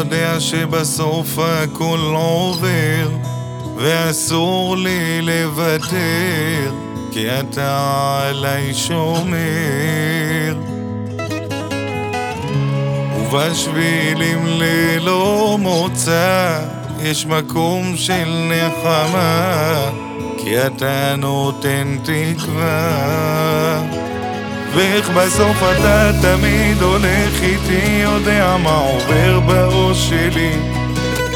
יודע שבסוף הכל עובר ואסור לי לוותר כי אתה עליי שומר. ובשבילים ללא מוצא יש מקום של נחמה כי אתה נותן תקווה ואיך בסוף אתה תמיד הולך איתי יודע מה עובר בראש שלי.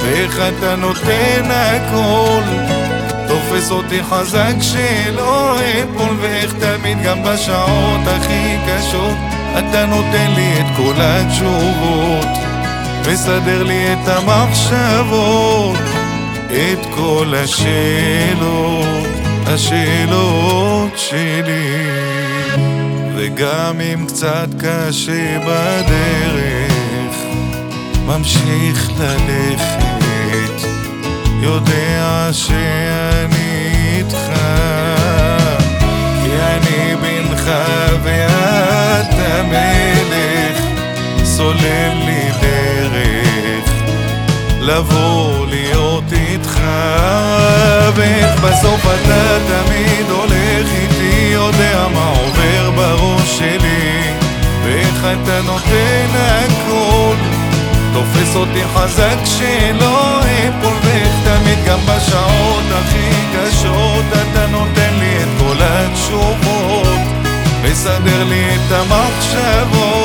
ואיך אתה נותן הכל תופס אותי חזק שלא אפול ואיך תמיד גם בשעות הכי קשות אתה נותן לי את כל התשובות. מסדר לי את המחשבות את כל השאלות, השאלות שלי וגם אם קצת קשה בדרך ממשיך ללכת. יודע שאני איתך כי אני בנך ואתה מלך. סולל לי דרך לבוא להיות איתך ואיך בסוף אתה תמיד נותן הכל. תופס אותי חזק שלא אפול ואיך תמיד גם בשעות הכי קשות אתה נותן לי את כל התשובות. מסדר לי את המחשבות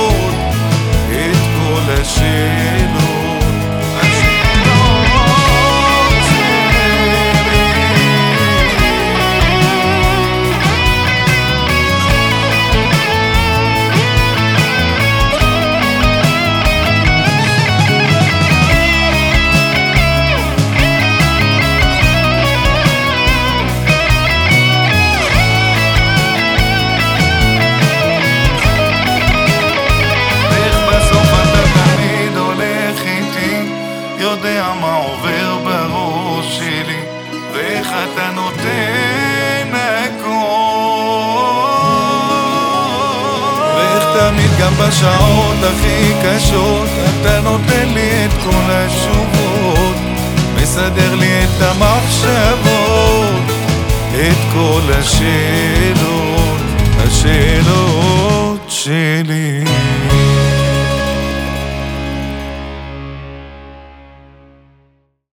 יודע מה עובר בראש שלי ואיך אתה נותן הכל ואיך תמיד גם בשעות הכי קשות אתה נותן לי את כל התשובות מסדר לי את המחשבות את כל השאלות, השאלות שלי